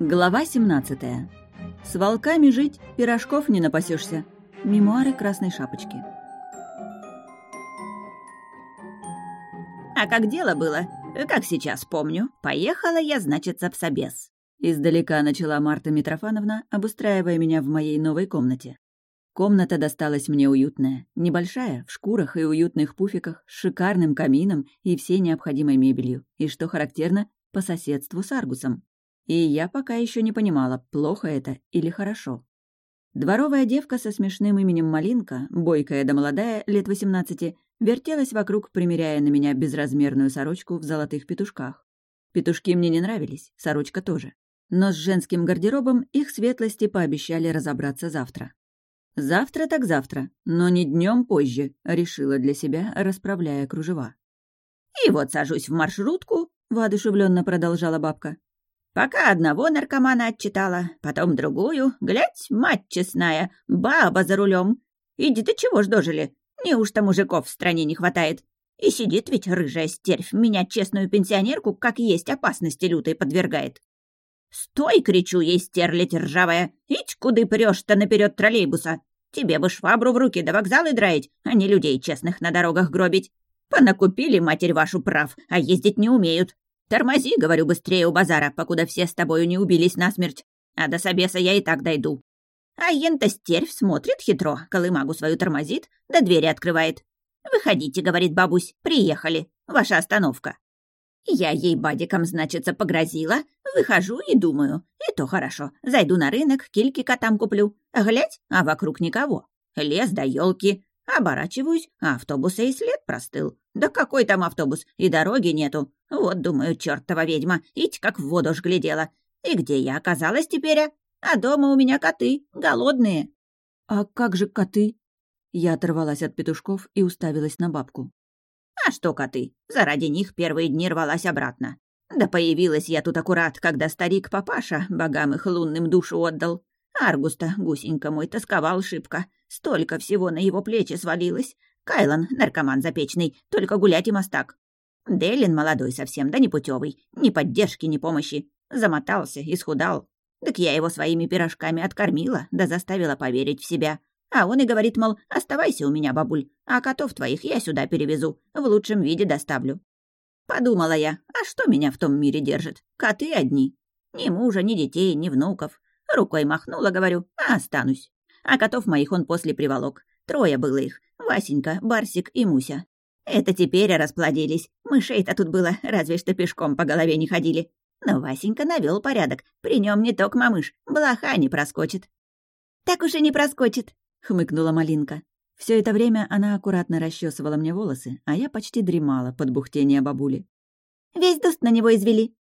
Глава 17. С волками жить, пирожков не напасешься. Мемуары Красной Шапочки. А как дело было? Как сейчас помню. Поехала я, значит, в собес. Издалека начала Марта Митрофановна, обустраивая меня в моей новой комнате. Комната досталась мне уютная, небольшая, в шкурах и уютных пуфиках, с шикарным камином и всей необходимой мебелью, и, что характерно, по соседству с Аргусом. И я пока еще не понимала, плохо это или хорошо. Дворовая девка со смешным именем Малинка, бойкая да молодая, лет 18, вертелась вокруг, примеряя на меня безразмерную сорочку в золотых петушках. Петушки мне не нравились, сорочка тоже. Но с женским гардеробом их светлости пообещали разобраться завтра. Завтра так завтра, но не днем позже, решила для себя, расправляя кружева. «И вот сажусь в маршрутку», — воодушевленно продолжала бабка. Пока одного наркомана отчитала, потом другую. Глядь, мать честная, баба за рулем. Иди ты чего ж дожили? Неужто мужиков в стране не хватает? И сидит ведь рыжая стервь, меня, честную пенсионерку, как есть опасности лютой подвергает. «Стой!» — кричу ей, стерлядь ржавая. «Ить, куды прешь-то наперед троллейбуса? Тебе бы швабру в руки до вокзала драить, а не людей честных на дорогах гробить. Понакупили, матерь вашу, прав, а ездить не умеют. «Тормози, — говорю, — быстрее у базара, покуда все с тобою не убились насмерть, а до собеса я и так дойду». А ента стервь смотрит хитро, колымагу свою тормозит, да двери открывает. «Выходите, — говорит бабусь, — приехали, ваша остановка». Я ей бадиком, значится, погрозила, выхожу и думаю, и то хорошо, зайду на рынок, кильки котам куплю. Глядь, а вокруг никого. Лес да елки, Оборачиваюсь, а автобуса и след простыл. Да какой там автобус? И дороги нету. Вот, думаю, чертова ведьма, ить как в воду ж глядела. И где я оказалась теперь, а? А дома у меня коты, голодные. А как же коты? Я оторвалась от петушков и уставилась на бабку. А что коты? Заради них первые дни рвалась обратно. Да появилась я тут аккурат, когда старик-папаша богам их лунным душу отдал. Аргуста, гусенька мой, тосковал шибко. Столько всего на его плечи свалилось. Кайлан, наркоман запечный, только гулять и мастак. Делин молодой совсем, да непутевый, ни поддержки, ни помощи. Замотался, исхудал. Так я его своими пирожками откормила, да заставила поверить в себя. А он и говорит, мол, оставайся у меня, бабуль, а котов твоих я сюда перевезу, в лучшем виде доставлю. Подумала я, а что меня в том мире держит? Коты одни. Ни мужа, ни детей, ни внуков. Рукой махнула, говорю, а останусь. А котов моих он после приволок. Трое было их. Васенька, Барсик и Муся. Это теперь расплодились. Мышей-то тут было, разве что пешком по голове не ходили. Но Васенька навел порядок. При нем не ток мамыш, блоха не проскочит. «Так уж и не проскочит», — хмыкнула Малинка. Все это время она аккуратно расчесывала мне волосы, а я почти дремала под бухтение бабули. «Весь дуст на него извели».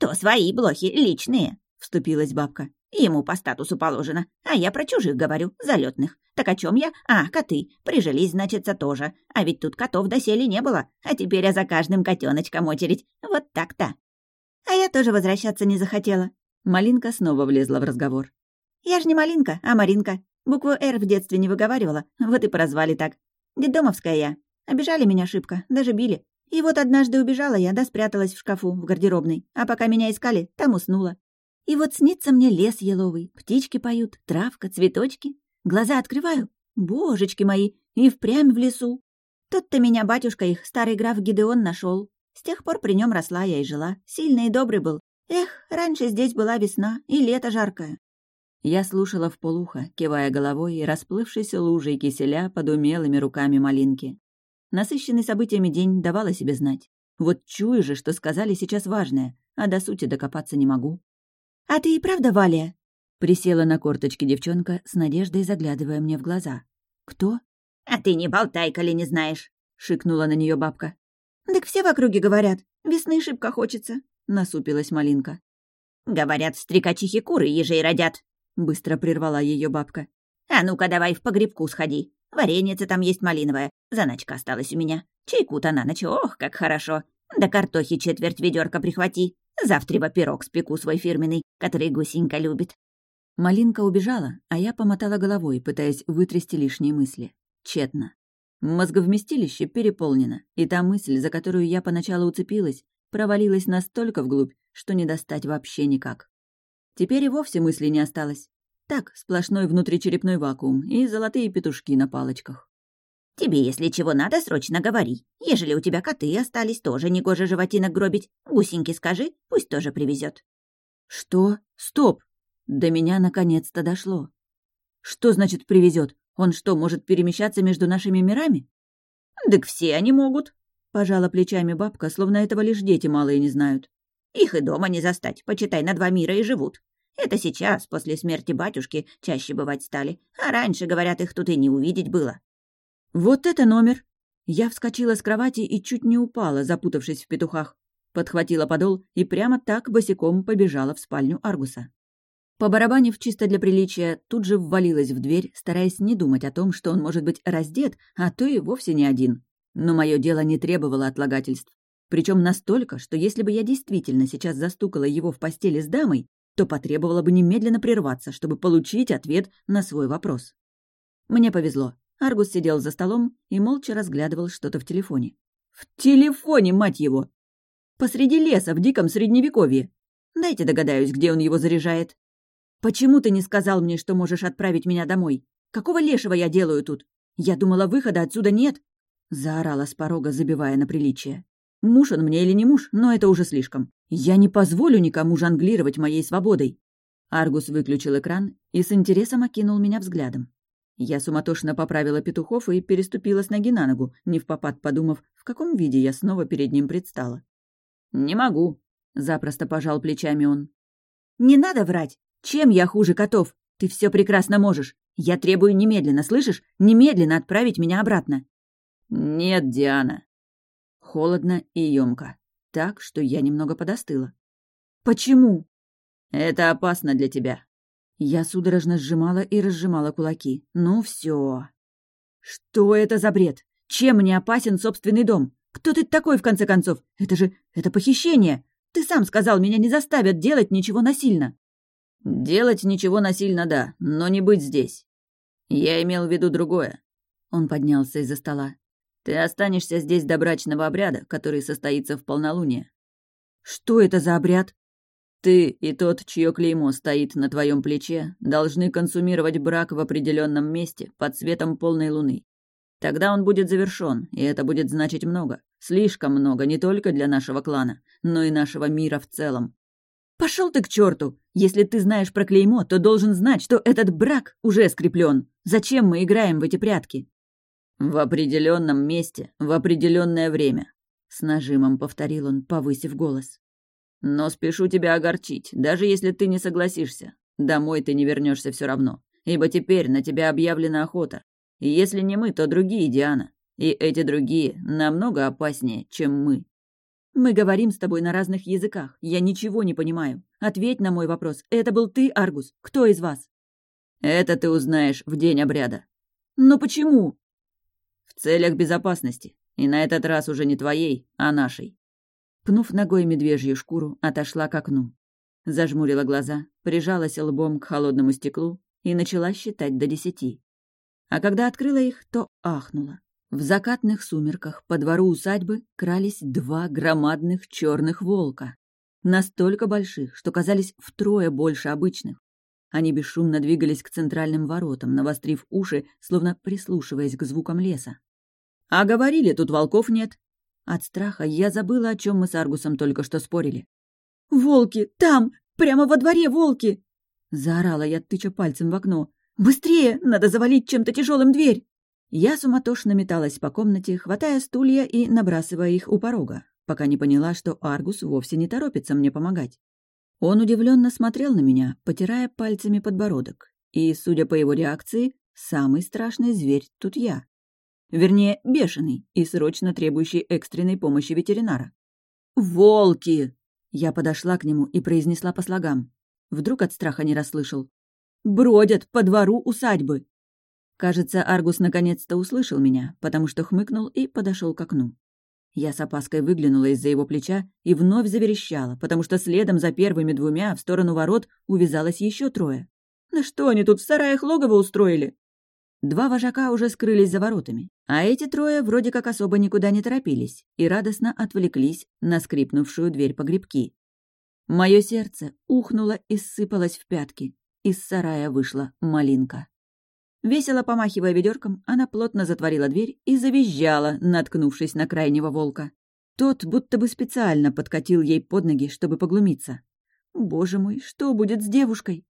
«То свои блохи, личные», — вступилась бабка. Ему по статусу положено, а я про чужих говорю, залетных. Так о чем я? А, коты. Прижились, значится, тоже. А ведь тут котов доселе не было, а теперь я за каждым котеночком очередь. Вот так-то. А я тоже возвращаться не захотела. Малинка снова влезла в разговор. Я ж не Малинка, а Маринка. Букву «Р» в детстве не выговаривала, вот и прозвали так. Дедомовская я. Обижали меня шибко, даже били. И вот однажды убежала я, да спряталась в шкафу в гардеробной. А пока меня искали, там уснула. И вот снится мне лес еловый, птички поют, травка, цветочки. Глаза открываю, божечки мои, и впрямь в лесу. Тут-то меня батюшка их, старый граф Гидеон, нашел. С тех пор при нем росла я и жила. Сильный и добрый был. Эх, раньше здесь была весна и лето жаркое. Я слушала в полухо, кивая головой и расплывшейся лужей киселя под умелыми руками малинки. Насыщенный событиями день давал о себе знать. Вот чую же, что сказали сейчас важное, а до сути докопаться не могу. «А ты и правда Валя?» Присела на корточки девчонка, с надеждой заглядывая мне в глаза. «Кто?» «А ты не болтай, коли не знаешь», — шикнула на нее бабка. «Так все в округе говорят. Весны шибко хочется», — насупилась Малинка. «Говорят, стрекачихи куры ежей родят», — быстро прервала ее бабка. «А ну-ка давай в погребку сходи. Вареница там есть малиновая. Заначка осталась у меня. Чайку-то на ночь, ох, как хорошо. Да картохи четверть ведерка прихвати. Завтра пирог спеку свой фирменный, который гусенька любит». Малинка убежала, а я помотала головой, пытаясь вытрясти лишние мысли. Тщетно. Мозговместилище переполнено, и та мысль, за которую я поначалу уцепилась, провалилась настолько вглубь, что не достать вообще никак. Теперь и вовсе мыслей не осталось. Так, сплошной внутричерепной вакуум и золотые петушки на палочках. «Тебе, если чего надо, срочно говори. Ежели у тебя коты остались, тоже негоже животинок гробить. Гусеньки скажи, пусть тоже привезет. «Что? Стоп!» До меня наконец-то дошло. «Что значит привезет? Он что, может перемещаться между нашими мирами?» «Так все они могут», — пожала плечами бабка, словно этого лишь дети малые не знают. «Их и дома не застать, почитай, на два мира и живут. Это сейчас, после смерти батюшки, чаще бывать стали, а раньше, говорят, их тут и не увидеть было. «Вот это номер!» Я вскочила с кровати и чуть не упала, запутавшись в петухах. Подхватила подол и прямо так босиком побежала в спальню Аргуса. Побарабанив чисто для приличия, тут же ввалилась в дверь, стараясь не думать о том, что он может быть раздет, а то и вовсе не один. Но мое дело не требовало отлагательств. Причем настолько, что если бы я действительно сейчас застукала его в постели с дамой, то потребовало бы немедленно прерваться, чтобы получить ответ на свой вопрос. Мне повезло. Аргус сидел за столом и молча разглядывал что-то в телефоне. В телефоне, мать его! Посреди леса, в диком средневековье. Дайте догадаюсь, где он его заряжает. Почему ты не сказал мне, что можешь отправить меня домой? Какого лешего я делаю тут? Я думала, выхода отсюда нет. Заорала с порога, забивая на приличие. Муж он мне или не муж, но это уже слишком. Я не позволю никому жонглировать моей свободой. Аргус выключил экран и с интересом окинул меня взглядом. Я суматошно поправила петухов и переступила с ноги на ногу, не в попад подумав, в каком виде я снова перед ним предстала. «Не могу», — запросто пожал плечами он. «Не надо врать! Чем я хуже котов? Ты все прекрасно можешь. Я требую немедленно, слышишь? Немедленно отправить меня обратно». «Нет, Диана». Холодно и емко. Так, что я немного подостыла. «Почему?» «Это опасно для тебя. Я судорожно сжимала и разжимала кулаки. Ну все. Что это за бред? Чем мне опасен собственный дом? Кто ты такой, в конце концов? Это же... это похищение. Ты сам сказал, меня не заставят делать ничего насильно. Делать ничего насильно, да, но не быть здесь. Я имел в виду другое. Он поднялся из-за стола. Ты останешься здесь до брачного обряда, который состоится в полнолуние. Что это за обряд? Ты и тот, чье клеймо стоит на твоем плече, должны консумировать брак в определенном месте под светом полной луны. Тогда он будет завершен, и это будет значить много. Слишком много не только для нашего клана, но и нашего мира в целом. Пошел ты к черту! Если ты знаешь про клеймо, то должен знать, что этот брак уже скреплен. Зачем мы играем в эти прятки? В определенном месте, в определенное время. С нажимом повторил он, повысив голос. Но спешу тебя огорчить, даже если ты не согласишься. Домой ты не вернешься все равно, ибо теперь на тебя объявлена охота. И если не мы, то другие, Диана. И эти другие намного опаснее, чем мы. Мы говорим с тобой на разных языках. Я ничего не понимаю. Ответь на мой вопрос. Это был ты, Аргус? Кто из вас? Это ты узнаешь в день обряда. Но почему? В целях безопасности. И на этот раз уже не твоей, а нашей. Пнув ногой медвежью шкуру, отошла к окну. Зажмурила глаза, прижалась лбом к холодному стеклу и начала считать до десяти. А когда открыла их, то ахнула. В закатных сумерках по двору усадьбы крались два громадных черных волка. Настолько больших, что казались втрое больше обычных. Они бесшумно двигались к центральным воротам, навострив уши, словно прислушиваясь к звукам леса. «А говорили, тут волков нет», от страха я забыла, о чем мы с Аргусом только что спорили. «Волки! Там! Прямо во дворе волки!» Заорала я, тыча пальцем в окно. «Быстрее! Надо завалить чем-то тяжелым дверь!» Я суматошно металась по комнате, хватая стулья и набрасывая их у порога, пока не поняла, что Аргус вовсе не торопится мне помогать. Он удивленно смотрел на меня, потирая пальцами подбородок, и, судя по его реакции, самый страшный зверь тут я. Вернее, бешеный и срочно требующий экстренной помощи ветеринара. «Волки!» Я подошла к нему и произнесла по слогам. Вдруг от страха не расслышал. «Бродят по двору усадьбы!» Кажется, Аргус наконец-то услышал меня, потому что хмыкнул и подошел к окну. Я с опаской выглянула из-за его плеча и вновь заверещала, потому что следом за первыми двумя в сторону ворот увязалось еще трое. «Да что они тут в сараях логово устроили?» Два вожака уже скрылись за воротами, а эти трое вроде как особо никуда не торопились и радостно отвлеклись на скрипнувшую дверь погребки. Мое сердце ухнуло и сыпалось в пятки. Из сарая вышла малинка. Весело помахивая ведерком, она плотно затворила дверь и завизжала, наткнувшись на крайнего волка. Тот будто бы специально подкатил ей под ноги, чтобы поглумиться. Боже мой, что будет с девушкой?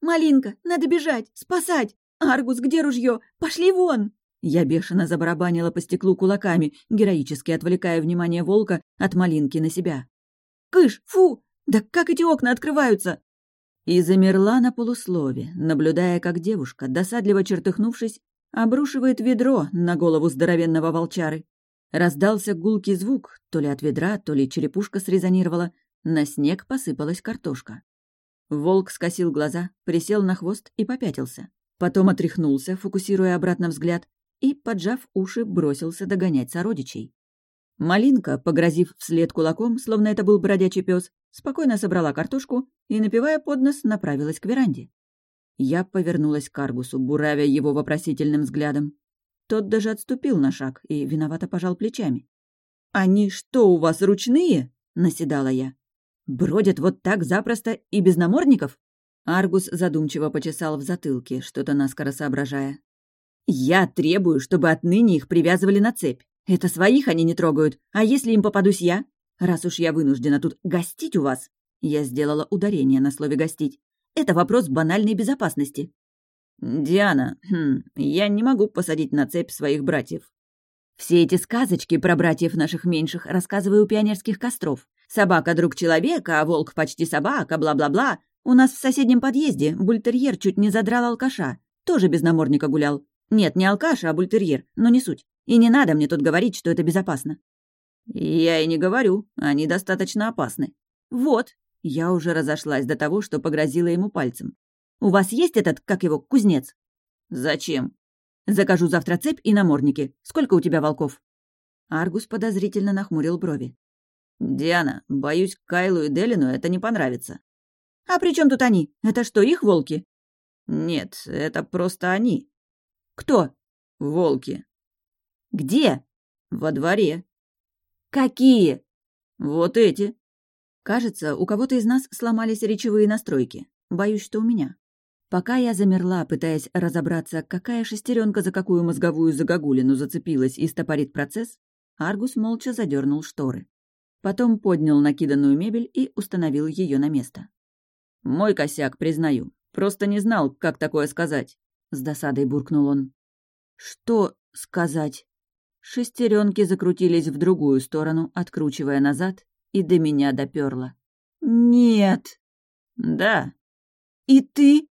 «Малинка, надо бежать, спасать! Аргус, где ружье? Пошли вон!» Я бешено забарабанила по стеклу кулаками, героически отвлекая внимание волка от малинки на себя. «Кыш, фу! Да как эти окна открываются?» И замерла на полуслове, наблюдая, как девушка, досадливо чертыхнувшись, обрушивает ведро на голову здоровенного волчары. Раздался гулкий звук, то ли от ведра, то ли черепушка срезонировала, на снег посыпалась картошка. Волк скосил глаза, присел на хвост и попятился. Потом отряхнулся, фокусируя обратно взгляд, и, поджав уши, бросился догонять сородичей. Малинка, погрозив вслед кулаком, словно это был бродячий пес, спокойно собрала картошку и, напивая под нос, направилась к веранде. Я повернулась к Аргусу, буравя его вопросительным взглядом. Тот даже отступил на шаг и виновато пожал плечами. «Они что, у вас ручные?» — наседала я. «Бродят вот так запросто и без намордников?» Аргус задумчиво почесал в затылке, что-то наскоро соображая. «Я требую, чтобы отныне их привязывали на цепь. Это своих они не трогают, а если им попадусь я? Раз уж я вынуждена тут гостить у вас, я сделала ударение на слове «гостить», это вопрос банальной безопасности. «Диана, хм, я не могу посадить на цепь своих братьев». «Все эти сказочки про братьев наших меньших рассказываю у пионерских костров. Собака — друг человека, а волк почти собака, бла-бла-бла. У нас в соседнем подъезде бультерьер чуть не задрал алкаша. Тоже без намордника гулял. Нет, не алкаш, а бультерьер, но не суть. И не надо мне тут говорить, что это безопасно». «Я и не говорю, они достаточно опасны». «Вот». Я уже разошлась до того, что погрозила ему пальцем. «У вас есть этот, как его, кузнец?» «Зачем?» «Закажу завтра цепь и намордники. Сколько у тебя волков?» Аргус подозрительно нахмурил брови. «Диана, боюсь, Кайлу и Делину это не понравится». «А при чем тут они? Это что, их волки?» «Нет, это просто они». «Кто?» «Волки». «Где?» «Во дворе». «Какие?» «Вот эти». Кажется, у кого-то из нас сломались речевые настройки. Боюсь, что у меня. Пока я замерла, пытаясь разобраться, какая шестеренка за какую мозговую загогулину зацепилась и стопорит процесс, Аргус молча задернул шторы. Потом поднял накиданную мебель и установил ее на место. «Мой косяк, признаю. Просто не знал, как такое сказать», — с досадой буркнул он. «Что сказать?» Шестеренки закрутились в другую сторону, откручивая назад, и до меня доперло. «Нет!» «Да». «И ты?»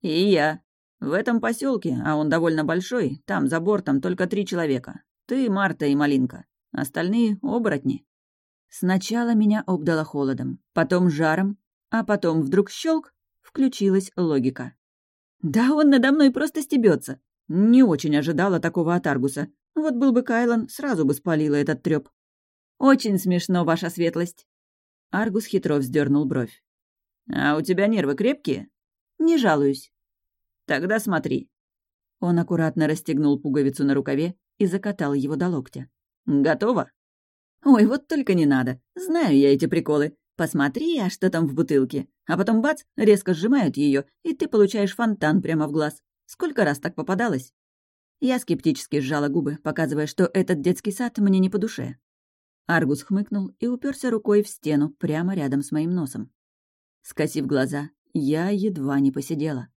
«И я. В этом поселке, а он довольно большой, там за бортом только три человека. Ты, Марта и Малинка. Остальные — оборотни». Сначала меня обдало холодом, потом жаром, а потом вдруг щелк, включилась логика. «Да он надо мной просто стебется. Не очень ожидала такого от Аргуса. Вот был бы Кайлан, сразу бы спалила этот трёп. «Очень смешно, ваша светлость!» Аргус хитро вздернул бровь. «А у тебя нервы крепкие?» «Не жалуюсь». «Тогда смотри». Он аккуратно расстегнул пуговицу на рукаве и закатал его до локтя. «Готово?» «Ой, вот только не надо. Знаю я эти приколы. Посмотри, а что там в бутылке. А потом бац, резко сжимают ее, и ты получаешь фонтан прямо в глаз. Сколько раз так попадалось?» Я скептически сжала губы, показывая, что этот детский сад мне не по душе. Аргус хмыкнул и уперся рукой в стену прямо рядом с моим носом. Скосив глаза, я едва не посидела.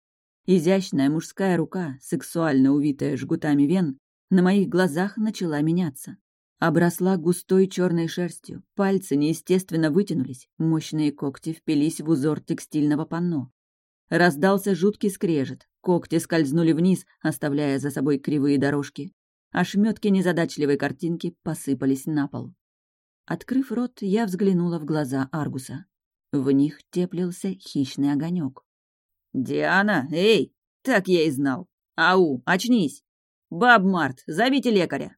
Изящная мужская рука, сексуально увитая жгутами вен, на моих глазах начала меняться. Обросла густой черной шерстью, пальцы неестественно вытянулись, мощные когти впились в узор текстильного панно. Раздался жуткий скрежет, когти скользнули вниз, оставляя за собой кривые дорожки. Ошметки незадачливой картинки посыпались на пол. Открыв рот, я взглянула в глаза Аргуса. В них теплился хищный огонек. «Диана, эй! Так я и знал! Ау, очнись! Баб Март, зовите лекаря!»